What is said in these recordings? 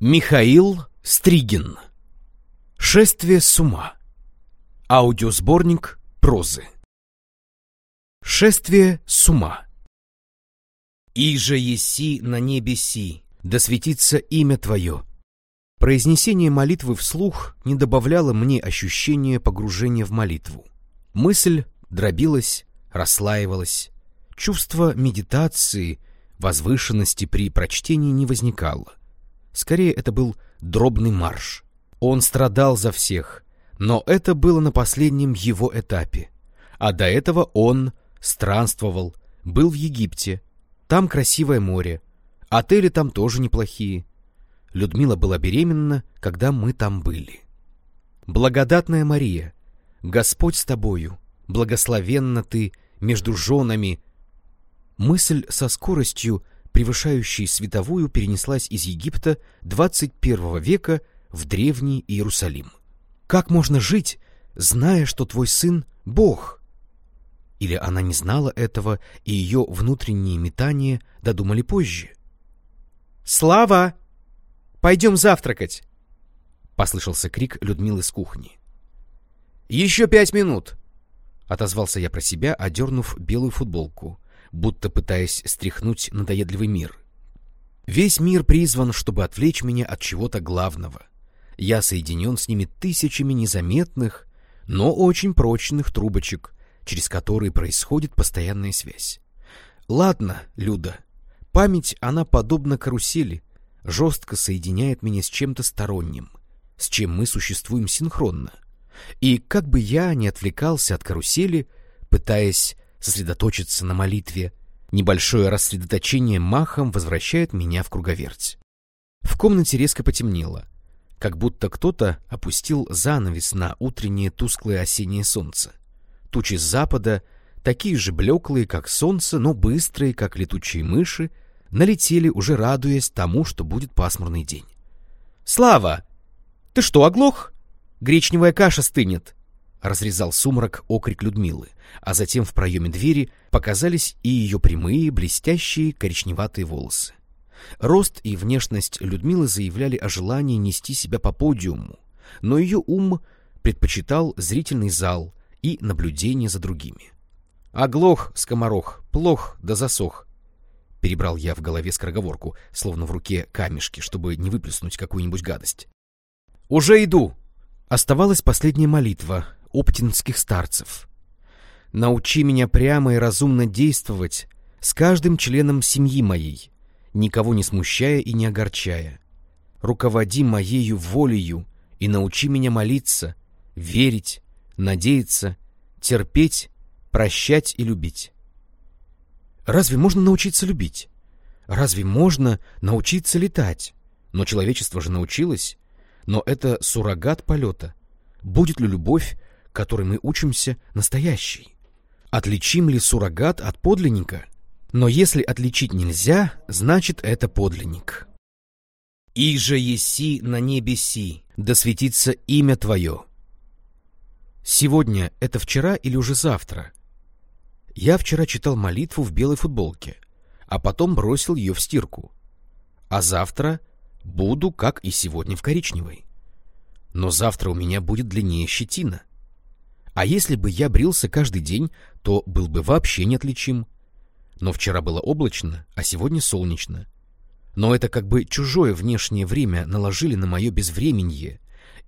Михаил Стригин Шествие с ума Аудиосборник прозы Шествие с ума «Иже еси на небе си, да светится имя Твое». Произнесение молитвы вслух не добавляло мне ощущения погружения в молитву. Мысль дробилась, расслаивалась. Чувство медитации, возвышенности при прочтении не возникало. Скорее, это был дробный марш. Он страдал за всех, но это было на последнем его этапе. А до этого он странствовал, был в Египте. Там красивое море. Отели там тоже неплохие. Людмила была беременна, когда мы там были. Благодатная Мария, Господь с тобою, благословенна ты между женами. Мысль со скоростью превышающей световую, перенеслась из Египта 21 века в древний Иерусалим. Как можно жить, зная, что твой сын — Бог? Или она не знала этого, и ее внутренние метания додумали позже? «Слава! Пойдем завтракать!» — послышался крик Людмилы с кухни. «Еще пять минут!» — отозвался я про себя, одернув белую футболку, будто пытаясь стряхнуть надоедливый мир. Весь мир призван, чтобы отвлечь меня от чего-то главного. Я соединен с ними тысячами незаметных, но очень прочных трубочек, через которые происходит постоянная связь. Ладно, Люда, память, она подобна карусели, жестко соединяет меня с чем-то сторонним, с чем мы существуем синхронно. И как бы я ни отвлекался от карусели, пытаясь сосредоточиться на молитве. Небольшое рассредоточение махом возвращает меня в круговерть. В комнате резко потемнело, как будто кто-то опустил занавес на утреннее тусклое осеннее солнце. Тучи с запада, такие же блеклые, как солнце, но быстрые, как летучие мыши, налетели, уже радуясь тому, что будет пасмурный день. «Слава! Ты что, оглох? Гречневая каша стынет!» Разрезал сумрак окрик Людмилы, а затем в проеме двери показались и ее прямые, блестящие, коричневатые волосы. Рост и внешность Людмилы заявляли о желании нести себя по подиуму, но ее ум предпочитал зрительный зал и наблюдение за другими. «Оглох, скоморох, плох да засох», — перебрал я в голове скороговорку, словно в руке камешки, чтобы не выплеснуть какую-нибудь гадость. «Уже иду!» Оставалась последняя молитва, оптинских старцев. Научи меня прямо и разумно действовать с каждым членом семьи моей, никого не смущая и не огорчая. Руководи моею волею и научи меня молиться, верить, надеяться, терпеть, прощать и любить. Разве можно научиться любить? Разве можно научиться летать? Но человечество же научилось. Но это суррогат полета. Будет ли любовь которой мы учимся, настоящий. Отличим ли суррогат от подлинника? Но если отличить нельзя, значит это подлинник. «И же еси на небе си, да светится имя Твое». Сегодня это вчера или уже завтра? Я вчера читал молитву в белой футболке, а потом бросил ее в стирку. А завтра буду, как и сегодня, в коричневой. Но завтра у меня будет длиннее щетина. А если бы я брился каждый день, то был бы вообще неотличим. Но вчера было облачно, а сегодня солнечно. Но это как бы чужое внешнее время наложили на мое безвременье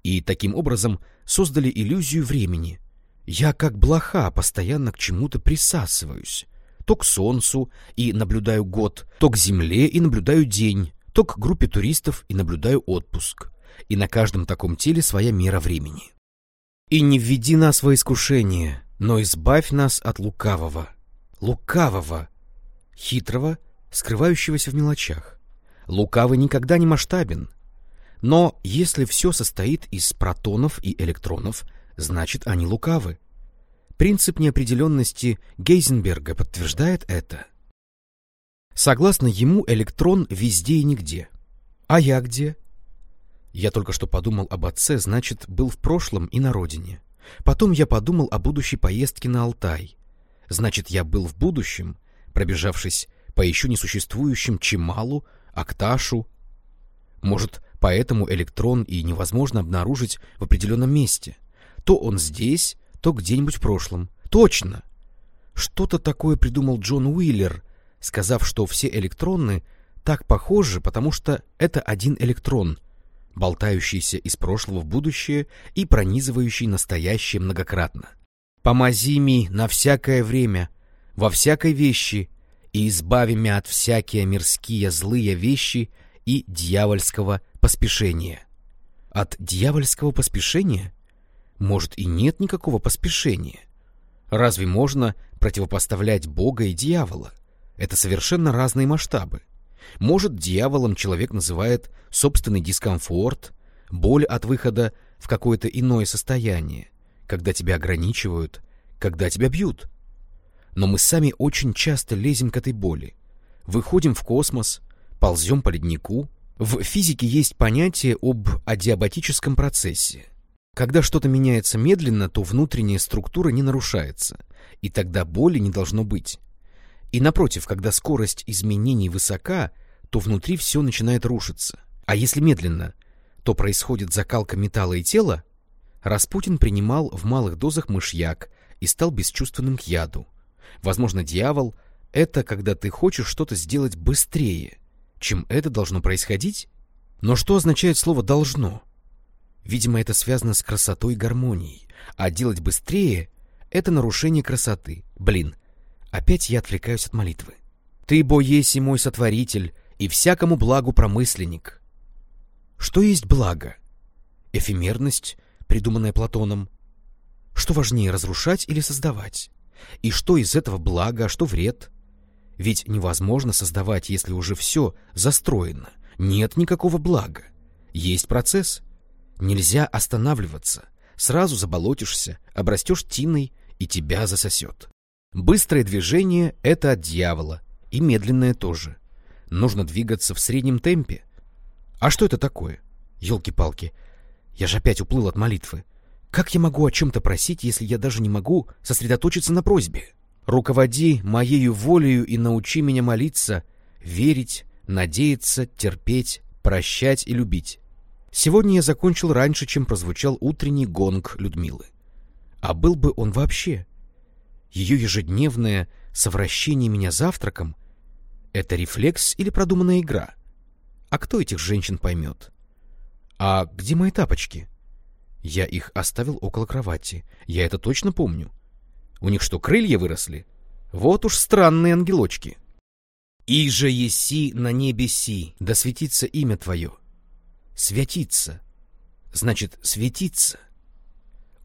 и таким образом создали иллюзию времени. Я как блоха постоянно к чему-то присасываюсь. То к солнцу и наблюдаю год, то к земле и наблюдаю день, то к группе туристов и наблюдаю отпуск. И на каждом таком теле своя мера времени. И не введи нас во искушение, но избавь нас от лукавого. Лукавого, хитрого, скрывающегося в мелочах. Лукавый никогда не масштабен. Но если все состоит из протонов и электронов, значит они лукавы. Принцип неопределенности Гейзенберга подтверждает это. Согласно ему, электрон везде и нигде. А я где? Я только что подумал об отце, значит, был в прошлом и на родине. Потом я подумал о будущей поездке на Алтай. Значит, я был в будущем, пробежавшись по еще несуществующим Чемалу, Акташу. Может, Поэтому электрон и невозможно обнаружить в определенном месте. То он здесь, то где-нибудь в прошлом. Точно! Что-то такое придумал Джон Уиллер, сказав, что все электроны так похожи, потому что это один электрон, болтающийся из прошлого в будущее и пронизывающий настоящее многократно. «Помози ми на всякое время, во всякой вещи, и избави мя от всякие мирские злые вещи и дьявольского поспешения». От дьявольского поспешения? Может, и нет никакого поспешения. Разве можно противопоставлять Бога и дьявола? Это совершенно разные масштабы. Может, дьяволом человек называет собственный дискомфорт, боль от выхода в какое-то иное состояние, когда тебя ограничивают, когда тебя бьют. Но мы сами очень часто лезем к этой боли. Выходим в космос, ползем по леднику. В физике есть понятие об адиабатическом процессе. Когда что-то меняется медленно, то внутренняя структура не нарушается, и тогда боли не должно быть. И напротив, когда скорость изменений высока, то внутри все начинает рушиться. А если медленно, то происходит закалка металла и тела? Распутин принимал в малых дозах мышьяк и стал бесчувственным к яду. Возможно, дьявол — это когда ты хочешь что-то сделать быстрее, чем это должно происходить? Но что означает слово «должно»? Видимо, это связано с красотой и гармонией, а делать быстрее — это нарушение красоты. Блин, Опять я отвлекаюсь от молитвы. «Ты, бо еси мой сотворитель, и всякому благу промысленник». Что есть благо? Эфемерность, придуманная Платоном. Что важнее, разрушать или создавать? И что из этого благо, а что вред? Ведь невозможно создавать, если уже все застроено. Нет никакого блага. Есть процесс. Нельзя останавливаться. Сразу заболотишься, обрастешь тиной, и тебя засосет. Быстрое движение — это от дьявола, и медленное тоже. Нужно двигаться в среднем темпе. А что это такое? Ёлки-палки, я же опять уплыл от молитвы. Как я могу о чем-то просить, если я даже не могу сосредоточиться на просьбе? Руководи моею волею и научи меня молиться, верить, надеяться, терпеть, прощать и любить. Сегодня я закончил раньше, чем прозвучал утренний гонг Людмилы. А был бы он вообще? Ее ежедневное совращение меня завтраком — это рефлекс или продуманная игра? А кто этих женщин поймет? А где мои тапочки? Я их оставил около кровати. Я это точно помню. У них что, крылья выросли? Вот уж странные ангелочки. И же еси на небе си, да светится имя твое. Святиться. Значит, светиться.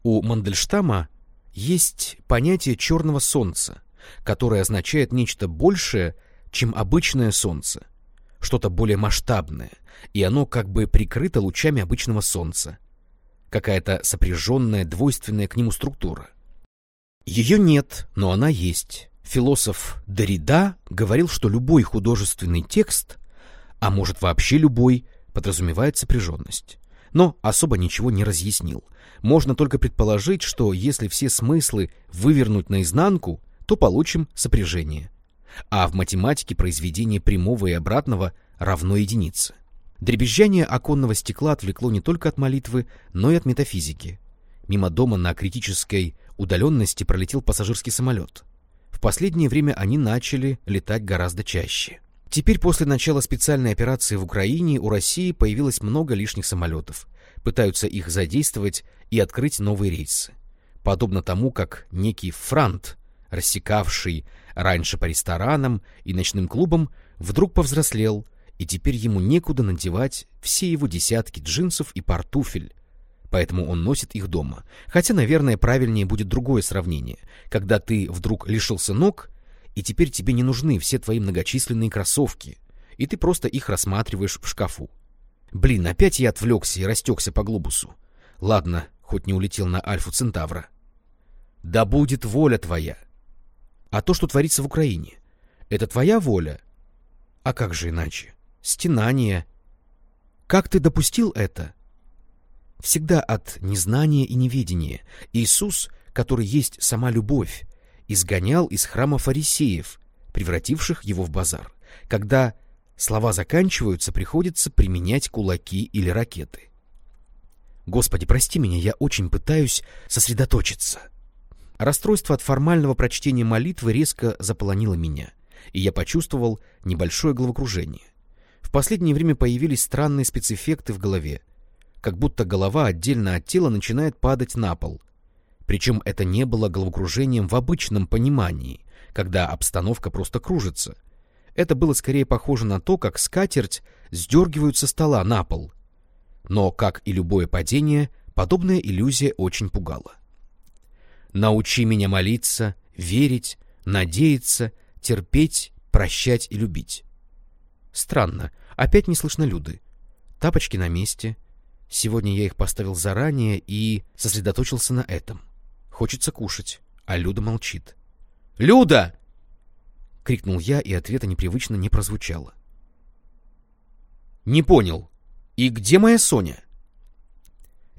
У Мандельштама есть понятие черного солнца, которое означает нечто большее, чем обычное солнце, что-то более масштабное, и оно как бы прикрыто лучами обычного солнца, какая-то сопряженная, двойственная к нему структура. Ее нет, но она есть. Философ Дорида говорил, что любой художественный текст, а может вообще любой, подразумевает сопряженность но особо ничего не разъяснил. Можно только предположить, что если все смыслы вывернуть наизнанку, то получим сопряжение. А в математике произведение прямого и обратного равно единице. Дребезжание оконного стекла отвлекло не только от молитвы, но и от метафизики. Мимо дома на критической удаленности пролетел пассажирский самолет. В последнее время они начали летать гораздо чаще. Теперь после начала специальной операции в Украине у России появилось много лишних самолетов. Пытаются их задействовать и открыть новые рейсы. Подобно тому, как некий франт, рассекавший раньше по ресторанам и ночным клубам, вдруг повзрослел, и теперь ему некуда надевать все его десятки джинсов и портуфель, поэтому он носит их дома. Хотя, наверное, правильнее будет другое сравнение, когда ты вдруг лишился ног и теперь тебе не нужны все твои многочисленные кроссовки, и ты просто их рассматриваешь в шкафу. Блин, опять я отвлекся и растекся по глобусу. Ладно, хоть не улетел на Альфу Центавра. Да будет воля твоя. А то, что творится в Украине, это твоя воля? А как же иначе? Стенание. Как ты допустил это? Всегда от незнания и неведения. Иисус, который есть сама любовь, изгонял из храма фарисеев, превративших его в базар. Когда слова заканчиваются, приходится применять кулаки или ракеты. Господи, прости меня, я очень пытаюсь сосредоточиться. Расстройство от формального прочтения молитвы резко заполонило меня, и я почувствовал небольшое головокружение. В последнее время появились странные спецэффекты в голове, как будто голова отдельно от тела начинает падать на пол. Причем это не было головокружением в обычном понимании, когда обстановка просто кружится. Это было скорее похоже на то, как скатерть сдергивают со стола на пол. Но, как и любое падение, подобная иллюзия очень пугала. «Научи меня молиться, верить, надеяться, терпеть, прощать и любить». Странно, опять не слышно Люды. Тапочки на месте. Сегодня я их поставил заранее и сосредоточился на этом. Хочется кушать, а Люда молчит. «Люда!» — крикнул я, и ответа непривычно не прозвучало. «Не понял. И где моя Соня?»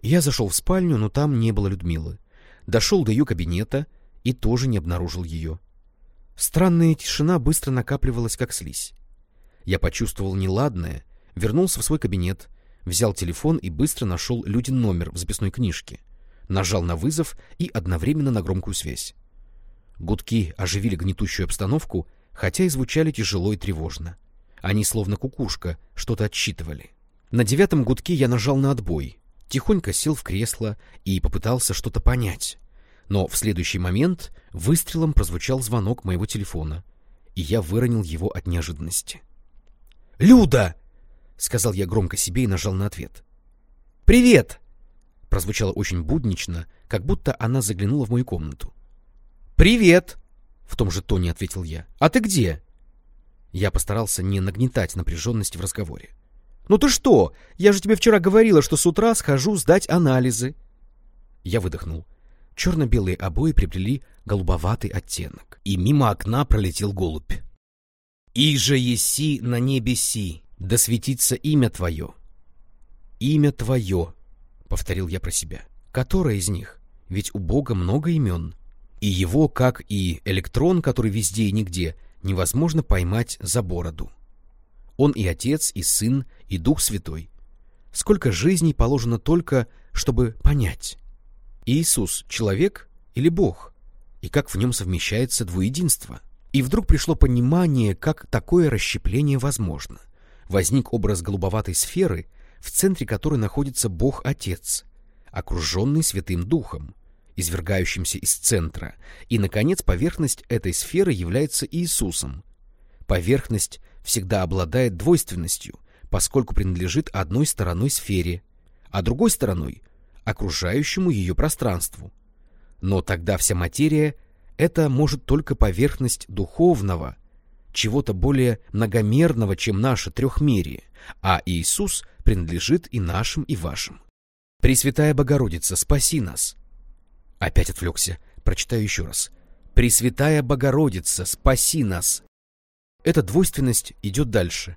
Я зашел в спальню, но там не было Людмилы. Дошел до ее кабинета и тоже не обнаружил ее. Странная тишина быстро накапливалась, как слизь. Я почувствовал неладное, вернулся в свой кабинет, взял телефон и быстро нашел Людин номер в записной книжке, нажал на вызов и одновременно на громкую связь. Гудки оживили гнетущую обстановку, хотя и звучали тяжело и тревожно. Они, словно кукушка, что-то отсчитывали. На девятом гудке я нажал на отбой, тихонько сел в кресло и попытался что-то понять. Но в следующий момент выстрелом прозвучал звонок моего телефона, и я выронил его от неожиданности. «Люда!» — сказал я громко себе и нажал на ответ. «Привет!» — прозвучало очень буднично, как будто она заглянула в мою комнату. «Привет!» — в том же тоне ответил я. «А ты где?» Я постарался не нагнетать напряженность в разговоре. «Ну ты что? Я же тебе вчера говорила, что с утра схожу сдать анализы». Я выдохнул. Черно-белые обои приобрели голубоватый оттенок, и мимо окна пролетел голубь. «И же еси на небе си, да светится имя Твое». «Имя Твое», — повторил я про себя. «Которое из них? Ведь у Бога много имен. И его, как и электрон, который везде и нигде, невозможно поймать за бороду. Он и Отец, и Сын, и Дух Святой. Сколько жизней положено только, чтобы понять. Иисус — человек или Бог? И как в нем совмещается двуединство? И вдруг пришло понимание, как такое расщепление возможно. Возник образ голубоватой сферы, в центре которой находится Бог-Отец, окруженный Святым Духом, извергающимся из центра, и, наконец, поверхность этой сферы является Иисусом. Поверхность всегда обладает двойственностью, поскольку принадлежит одной стороной сфере, а другой стороной — окружающему ее пространству. Но тогда вся материя — это может только поверхность духовного, чего-то более многомерного, чем наше трехмерие, а Иисус принадлежит и нашим, и вашим. Пресвятая Богородица, спаси нас. Опять отвлекся, прочитаю еще раз. Пресвятая Богородица, спаси нас. Эта двойственность идет дальше.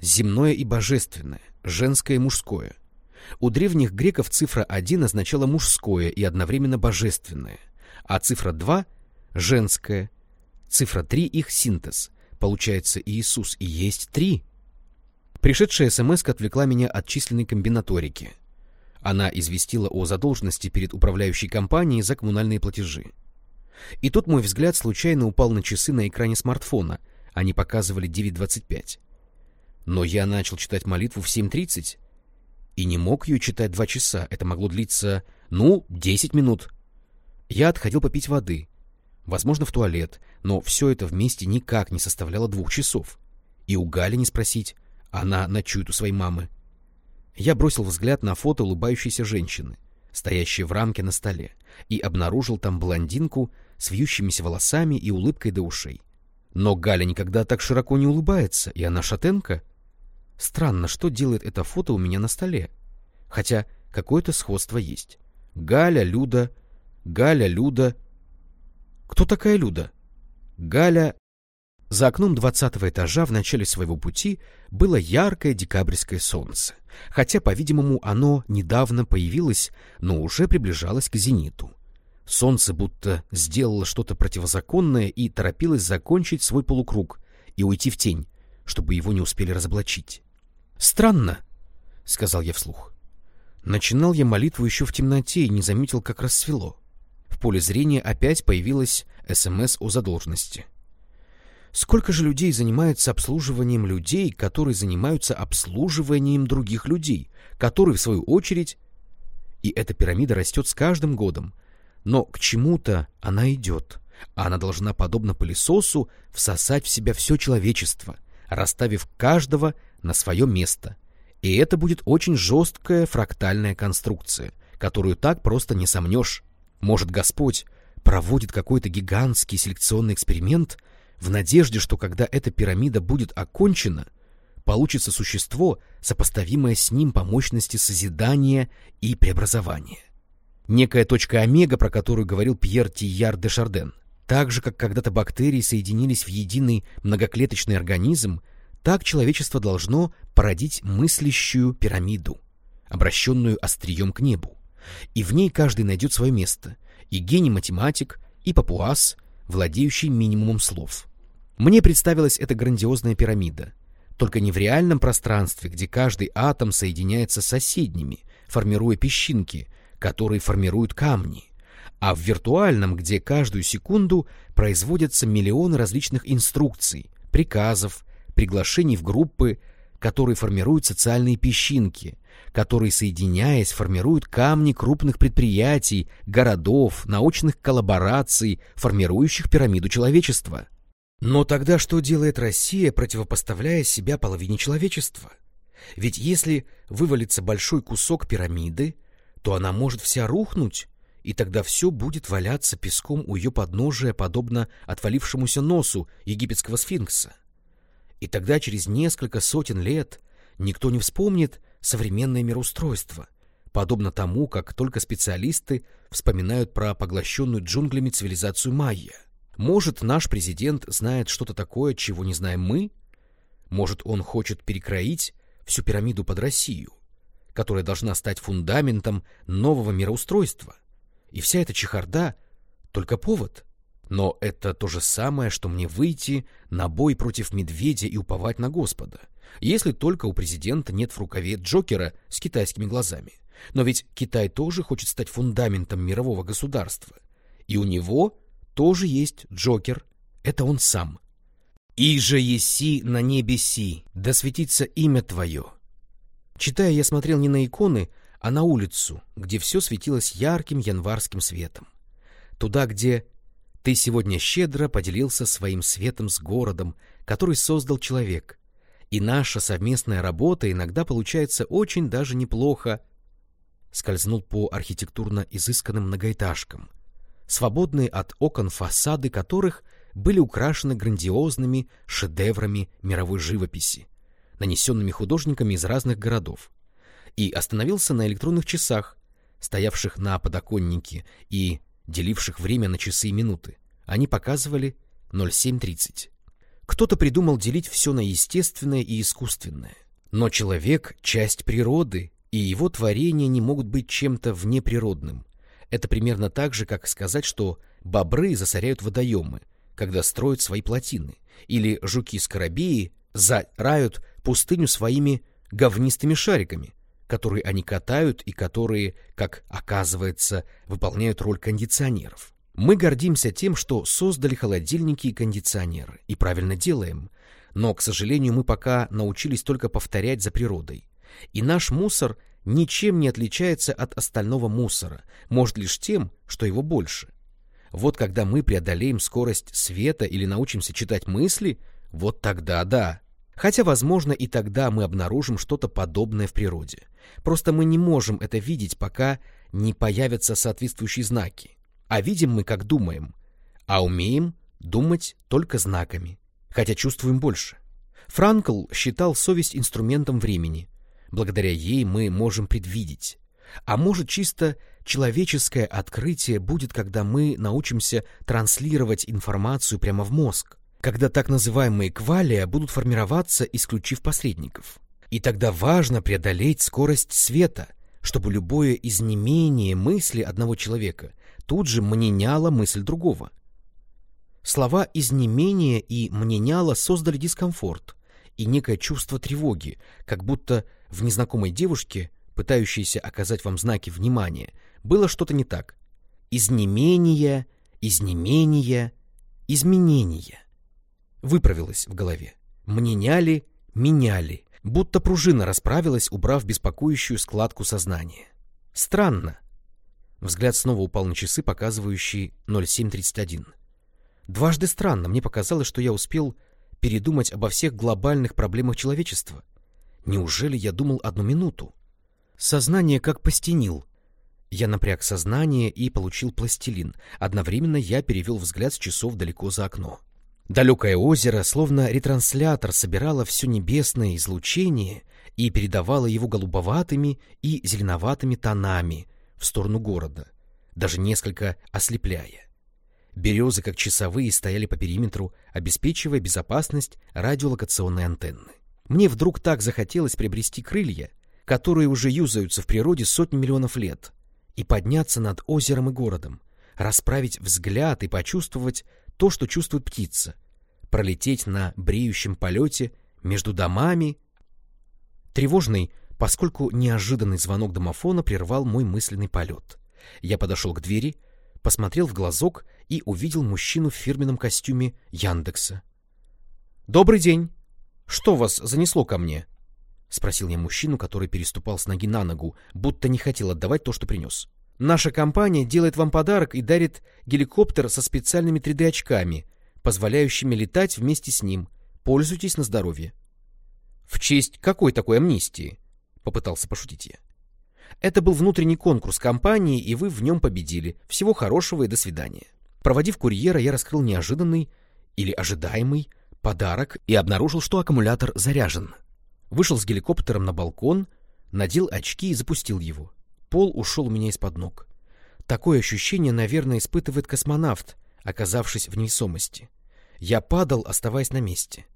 Земное и божественное, женское и мужское. У древних греков цифра 1 означала мужское и одновременно божественное, а цифра 2 женское. Цифра 3 — их синтез. Получается, Иисус и есть три. Пришедшая смс отвлекла меня от численной комбинаторики. Она известила о задолженности перед управляющей компанией за коммунальные платежи. И тут мой взгляд случайно упал на часы на экране смартфона. Они показывали 9.25. Но я начал читать молитву в 7.30 и не мог ее читать два часа. Это могло длиться, ну, 10 минут. Я отходил попить воды возможно, в туалет, но все это вместе никак не составляло двух часов. И у Гали не спросить, она ночует у своей мамы. Я бросил взгляд на фото улыбающейся женщины, стоящей в рамке на столе, и обнаружил там блондинку с вьющимися волосами и улыбкой до ушей. Но Галя никогда так широко не улыбается, и она шатенка. Странно, что делает это фото у меня на столе. Хотя какое-то сходство есть. Галя, Люда, Галя, Люда, кто такая Люда? Галя... За окном двадцатого этажа в начале своего пути было яркое декабрьское солнце, хотя, по-видимому, оно недавно появилось, но уже приближалось к зениту. Солнце будто сделало что-то противозаконное и торопилось закончить свой полукруг и уйти в тень, чтобы его не успели разоблачить. «Странно», — сказал я вслух. Начинал я молитву еще в темноте и не заметил, как рассвело. В поле зрения опять появилась СМС о задолженности. Сколько же людей занимаются обслуживанием людей, которые занимаются обслуживанием других людей, которые, в свою очередь... И эта пирамида растет с каждым годом. Но к чему-то она идет. Она должна, подобно пылесосу, всосать в себя все человечество, расставив каждого на свое место. И это будет очень жесткая фрактальная конструкция, которую так просто не сомнешь. Может, Господь проводит какой-то гигантский селекционный эксперимент в надежде, что когда эта пирамида будет окончена, получится существо, сопоставимое с ним по мощности созидания и преобразования. Некая точка омега, про которую говорил Пьер Тияр де Шарден. Так же, как когда-то бактерии соединились в единый многоклеточный организм, так человечество должно породить мыслящую пирамиду, обращенную острием к небу. И в ней каждый найдет свое место, и гений-математик, и папуас, владеющий минимумом слов. Мне представилась эта грандиозная пирамида, только не в реальном пространстве, где каждый атом соединяется с соседними, формируя песчинки, которые формируют камни, а в виртуальном, где каждую секунду производятся миллионы различных инструкций, приказов, приглашений в группы, которые формируют социальные песчинки, которые, соединяясь, формируют камни крупных предприятий, городов, научных коллабораций, формирующих пирамиду человечества. Но тогда что делает Россия, противопоставляя себя половине человечества? Ведь если вывалится большой кусок пирамиды, то она может вся рухнуть, и тогда все будет валяться песком у ее подножия, подобно отвалившемуся носу египетского сфинкса. И тогда через несколько сотен лет никто не вспомнит современное мироустройство, подобно тому, как только специалисты вспоминают про поглощенную джунглями цивилизацию майя. Может, наш президент знает что-то такое, чего не знаем мы? Может, он хочет перекроить всю пирамиду под Россию, которая должна стать фундаментом нового мироустройства? И вся эта чехарда — только повод — но это то же самое, что мне выйти на бой против медведя и уповать на Господа, если только у президента нет в рукаве Джокера с китайскими глазами. Но ведь Китай тоже хочет стать фундаментом мирового государства. И у него тоже есть Джокер. Это он сам. «И же еси на небе си, да светится имя твое». Читая, я смотрел не на иконы, а на улицу, где все светилось ярким январским светом. Туда, где ты сегодня щедро поделился своим светом с городом, который создал человек. И наша совместная работа иногда получается очень даже неплохо. Скользнул по архитектурно изысканным многоэтажкам, свободные от окон фасады которых были украшены грандиозными шедеврами мировой живописи, нанесенными художниками из разных городов, и остановился на электронных часах, стоявших на подоконнике и деливших время на часы и минуты. Они показывали 07.30. Кто-то придумал делить все на естественное и искусственное. Но человек — часть природы, и его творения не могут быть чем-то внеприродным. Это примерно так же, как сказать, что бобры засоряют водоемы, когда строят свои плотины, или жуки-скоробеи зарают пустыню своими говнистыми шариками, которые они катают и которые, как оказывается, выполняют роль кондиционеров. Мы гордимся тем, что создали холодильники и кондиционеры, и правильно делаем. Но, к сожалению, мы пока научились только повторять за природой. И наш мусор ничем не отличается от остального мусора, может лишь тем, что его больше. Вот когда мы преодолеем скорость света или научимся читать мысли, вот тогда да, Хотя, возможно, и тогда мы обнаружим что-то подобное в природе. Просто мы не можем это видеть, пока не появятся соответствующие знаки. А видим мы, как думаем, а умеем думать только знаками, хотя чувствуем больше. Франкл считал совесть инструментом времени. Благодаря ей мы можем предвидеть. А может, чисто человеческое открытие будет, когда мы научимся транслировать информацию прямо в мозг когда так называемые квалия будут формироваться, исключив посредников. И тогда важно преодолеть скорость света, чтобы любое изменение мысли одного человека тут же мненяло мысль другого. Слова «изнемение» и «мненяло» создали дискомфорт, и некое чувство тревоги, как будто в незнакомой девушке, пытающейся оказать вам знаки внимания, было что-то не так. Изнемение, изнемение, изменение. Выправилось в голове. Мне няли, меняли, будто пружина расправилась, убрав беспокоящую складку сознания. Странно. Взгляд снова упал на часы, показывающие 07.31. Дважды странно, мне показалось, что я успел передумать обо всех глобальных проблемах человечества. Неужели я думал одну минуту? Сознание как постенил. Я напряг сознание и получил пластилин. Одновременно я перевел взгляд с часов далеко за окно. Далекое озеро, словно ретранслятор, собирало все небесное излучение и передавало его голубоватыми и зеленоватыми тонами в сторону города, даже несколько ослепляя. Березы, как часовые, стояли по периметру, обеспечивая безопасность радиолокационной антенны. Мне вдруг так захотелось приобрести крылья, которые уже юзаются в природе сотни миллионов лет, и подняться над озером и городом, расправить взгляд и почувствовать то, что чувствует птица, пролететь на бреющем полете между домами. Тревожный, поскольку неожиданный звонок домофона прервал мой мысленный полет. Я подошел к двери, посмотрел в глазок и увидел мужчину в фирменном костюме Яндекса. «Добрый день! Что вас занесло ко мне?» — спросил я мужчину, который переступал с ноги на ногу, будто не хотел отдавать то, что принес. Наша компания делает вам подарок и дарит геликоптер со специальными 3D-очками, позволяющими летать вместе с ним. Пользуйтесь на здоровье. — В честь какой такой амнистии? — попытался пошутить я. Это был внутренний конкурс компании, и вы в нем победили. Всего хорошего и до свидания. Проводив курьера, я раскрыл неожиданный или ожидаемый подарок и обнаружил, что аккумулятор заряжен. Вышел с геликоптером на балкон, надел очки и запустил его. Пол ушел у меня из-под ног. Такое ощущение, наверное, испытывает космонавт, оказавшись в невесомости. Я падал, оставаясь на месте.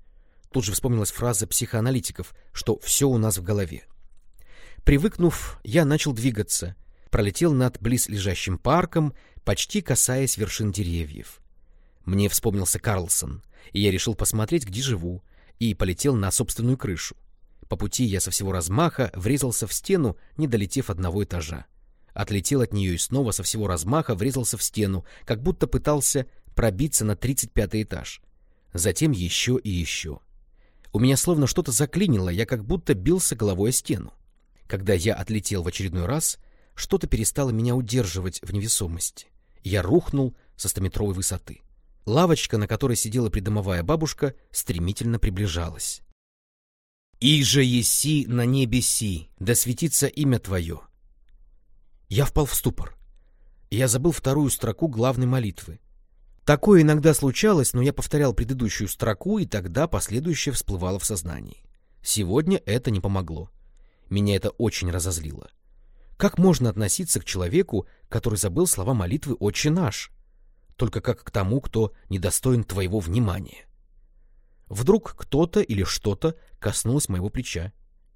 Тут же вспомнилась фраза психоаналитиков, что все у нас в голове. Привыкнув, я начал двигаться, пролетел над близлежащим парком, почти касаясь вершин деревьев. Мне вспомнился Карлсон, и я решил посмотреть, где живу, и полетел на собственную крышу. По пути я со всего размаха врезался в стену, не долетев одного этажа. Отлетел от нее и снова со всего размаха врезался в стену, как будто пытался пробиться на 35 этаж. Затем еще и еще. У меня словно что-то заклинило, я как будто бился головой о стену. Когда я отлетел в очередной раз, что-то перестало меня удерживать в невесомости. Я рухнул со стометровой высоты. Лавочка, на которой сидела придомовая бабушка, стремительно приближалась. «И же еси на небе си, да светится имя твое». Я впал в ступор. Я забыл вторую строку главной молитвы. Такое иногда случалось, но я повторял предыдущую строку, и тогда последующее всплывало в сознании. Сегодня это не помогло. Меня это очень разозлило. Как можно относиться к человеку, который забыл слова молитвы «Отче наш», только как к тому, кто недостоин твоего внимания? Вдруг кто-то или что-то коснулось моего плеча.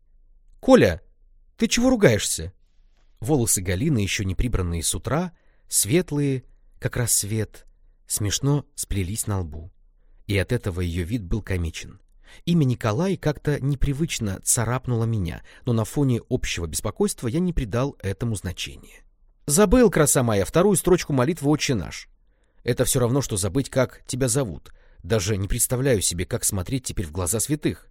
— Коля, ты чего ругаешься? Волосы Галины, еще не прибранные с утра, светлые, как рассвет, смешно сплелись на лбу. И от этого ее вид был комичен. Имя Николай как-то непривычно царапнуло меня, но на фоне общего беспокойства я не придал этому значения. Забыл, краса моя, вторую строчку молитвы «Отче наш». Это все равно, что забыть, как тебя зовут, даже не представляю себе, как смотреть теперь в глаза святых.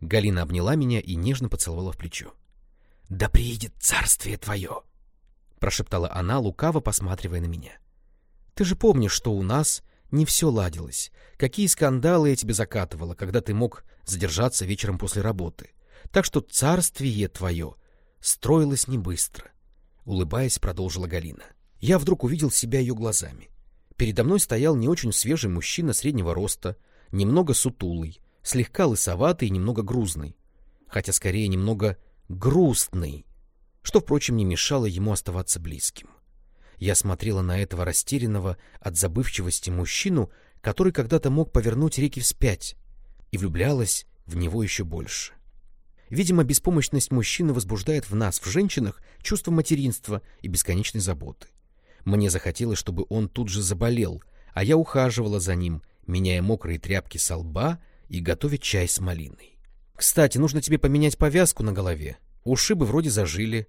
Галина обняла меня и нежно поцеловала в плечо. — Да приедет царствие твое! — прошептала она, лукаво посматривая на меня. — Ты же помнишь, что у нас не все ладилось. Какие скандалы я тебе закатывала, когда ты мог задержаться вечером после работы. Так что царствие твое строилось не быстро. Улыбаясь, продолжила Галина. Я вдруг увидел себя ее глазами. Передо мной стоял не очень свежий мужчина среднего роста, немного сутулый, слегка лысоватый и немного грузный, хотя скорее немного грустный, что, впрочем, не мешало ему оставаться близким. Я смотрела на этого растерянного от забывчивости мужчину, который когда-то мог повернуть реки вспять, и влюблялась в него еще больше. Видимо, беспомощность мужчины возбуждает в нас, в женщинах, чувство материнства и бесконечной заботы. Мне захотелось, чтобы он тут же заболел, а я ухаживала за ним, меняя мокрые тряпки со лба и готовит чай с малиной. Кстати, нужно тебе поменять повязку на голове. Ушибы вроде зажили,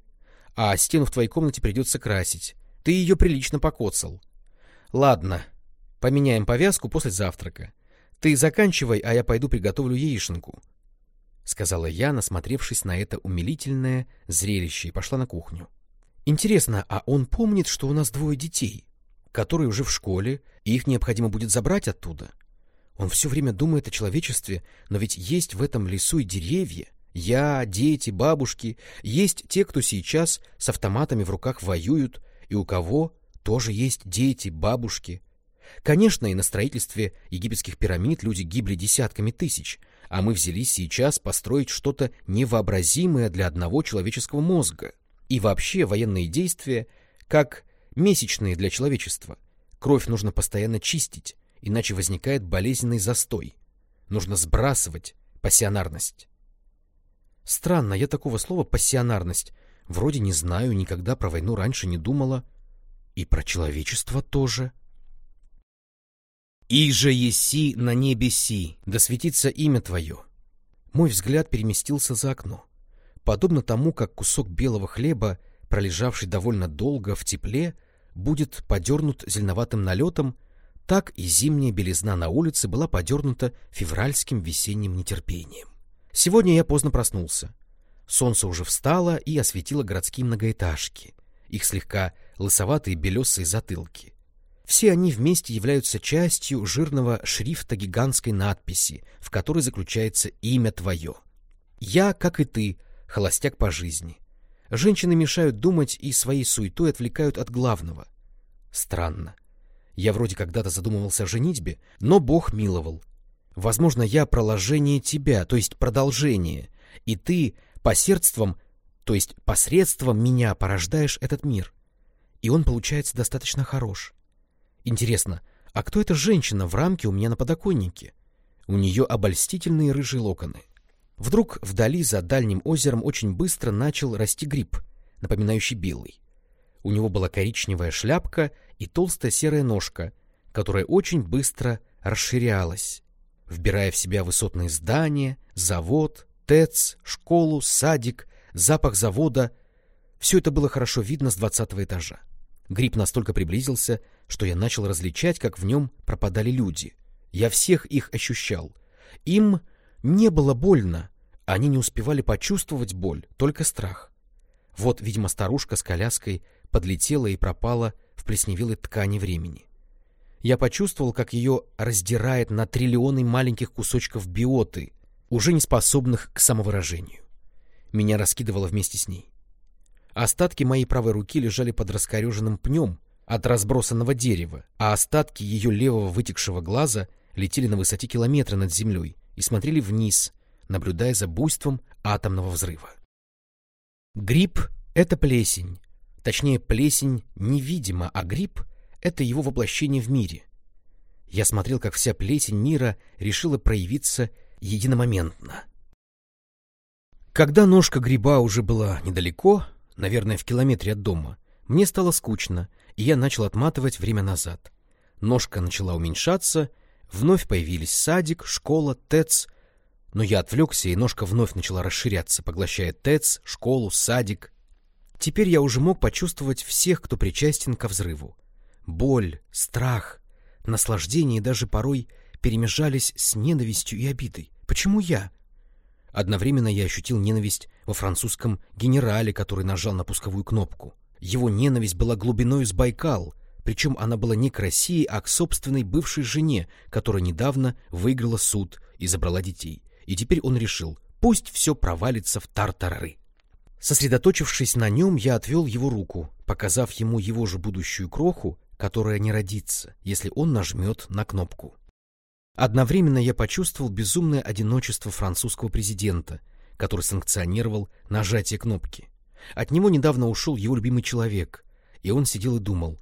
а стену в твоей комнате придется красить. Ты ее прилично покоцал. Ладно, поменяем повязку после завтрака. Ты заканчивай, а я пойду приготовлю яишенку. — сказала я, насмотревшись на это умилительное зрелище, и пошла на кухню. Интересно, а он помнит, что у нас двое детей, которые уже в школе, и их необходимо будет забрать оттуда? Он все время думает о человечестве, но ведь есть в этом лесу и деревья. Я, дети, бабушки, есть те, кто сейчас с автоматами в руках воюют, и у кого тоже есть дети, бабушки. Конечно, и на строительстве египетских пирамид люди гибли десятками тысяч, а мы взялись сейчас построить что-то невообразимое для одного человеческого мозга. И вообще военные действия как месячные для человечества. Кровь нужно постоянно чистить, иначе возникает болезненный застой. Нужно сбрасывать пассионарность. Странно, я такого слова «пассионарность» вроде не знаю, никогда про войну раньше не думала. И про человечество тоже. «И же еси на небе си, да светится имя твое». Мой взгляд переместился за окно. Подобно тому, как кусок белого хлеба, пролежавший довольно долго в тепле, будет подернут зеленоватым налетом, так и зимняя белизна на улице была подернута февральским весенним нетерпением. Сегодня я поздно проснулся. Солнце уже встало и осветило городские многоэтажки, их слегка лысоватые белесые затылки. Все они вместе являются частью жирного шрифта гигантской надписи, в которой заключается имя твое. Я, как и ты, холостяк по жизни. Женщины мешают думать и своей суетой отвлекают от главного. Странно. Я вроде когда-то задумывался о женитьбе, но Бог миловал. Возможно, я проложение тебя, то есть продолжение, и ты посредством, то есть посредством меня порождаешь этот мир. И он получается достаточно хорош. Интересно, а кто эта женщина в рамке у меня на подоконнике? У нее обольстительные рыжие локоны. Вдруг вдали за дальним озером очень быстро начал расти гриб, напоминающий белый. У него была коричневая шляпка и толстая серая ножка, которая очень быстро расширялась, вбирая в себя высотные здания, завод, ТЭЦ, школу, садик, запах завода. Все это было хорошо видно с двадцатого этажа. Гриб настолько приблизился, что я начал различать, как в нем пропадали люди. Я всех их ощущал. Им не было больно, они не успевали почувствовать боль, только страх. Вот, видимо, старушка с коляской подлетела и пропала в плесневелой ткани времени. Я почувствовал, как ее раздирает на триллионы маленьких кусочков биоты, уже не способных к самовыражению. Меня раскидывало вместе с ней. Остатки моей правой руки лежали под раскореженным пнем от разбросанного дерева, а остатки ее левого вытекшего глаза летели на высоте километра над землей и смотрели вниз, наблюдая за буйством атомного взрыва. Гриб — это плесень. Точнее, плесень невидима, а гриб — это его воплощение в мире. Я смотрел, как вся плесень мира решила проявиться единомоментно. Когда ножка гриба уже была недалеко, наверное, в километре от дома, мне стало скучно, и я начал отматывать время назад. Ножка начала уменьшаться, вновь появились садик, школа, ТЭЦ, но я отвлекся, и ножка вновь начала расширяться, поглощая ТЭЦ, школу, садик. Теперь я уже мог почувствовать всех, кто причастен ко взрыву. Боль, страх, наслаждение даже порой перемежались с ненавистью и обидой. Почему я? Одновременно я ощутил ненависть во французском генерале, который нажал на пусковую кнопку. Его ненависть была глубиной с Байкал, причем она была не к России, а к собственной бывшей жене, которая недавно выиграла суд и забрала детей. И теперь он решил, пусть все провалится в тартарары. Сосредоточившись на нем, я отвел его руку, показав ему его же будущую кроху, которая не родится, если он нажмет на кнопку. Одновременно я почувствовал безумное одиночество французского президента, который санкционировал нажатие кнопки. От него недавно ушел его любимый человек, и он сидел и думал.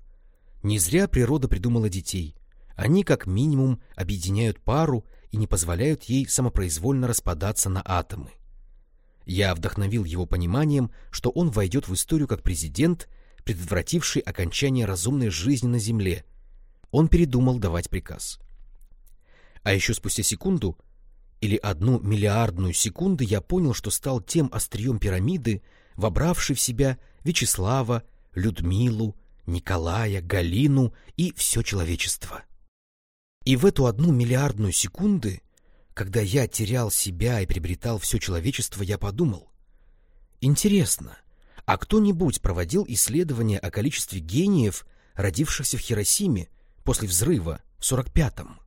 Не зря природа придумала детей. Они как минимум объединяют пару и не позволяют ей самопроизвольно распадаться на атомы. Я вдохновил его пониманием, что он войдет в историю как президент, предотвративший окончание разумной жизни на Земле. Он передумал давать приказ. А еще спустя секунду или одну миллиардную секунды я понял, что стал тем острием пирамиды, вобравший в себя Вячеслава, Людмилу, Николая, Галину и все человечество. И в эту одну миллиардную секунды, когда я терял себя и приобретал все человечество, я подумал, интересно, а кто-нибудь проводил исследования о количестве гениев, родившихся в Хиросиме после взрыва в 45-м?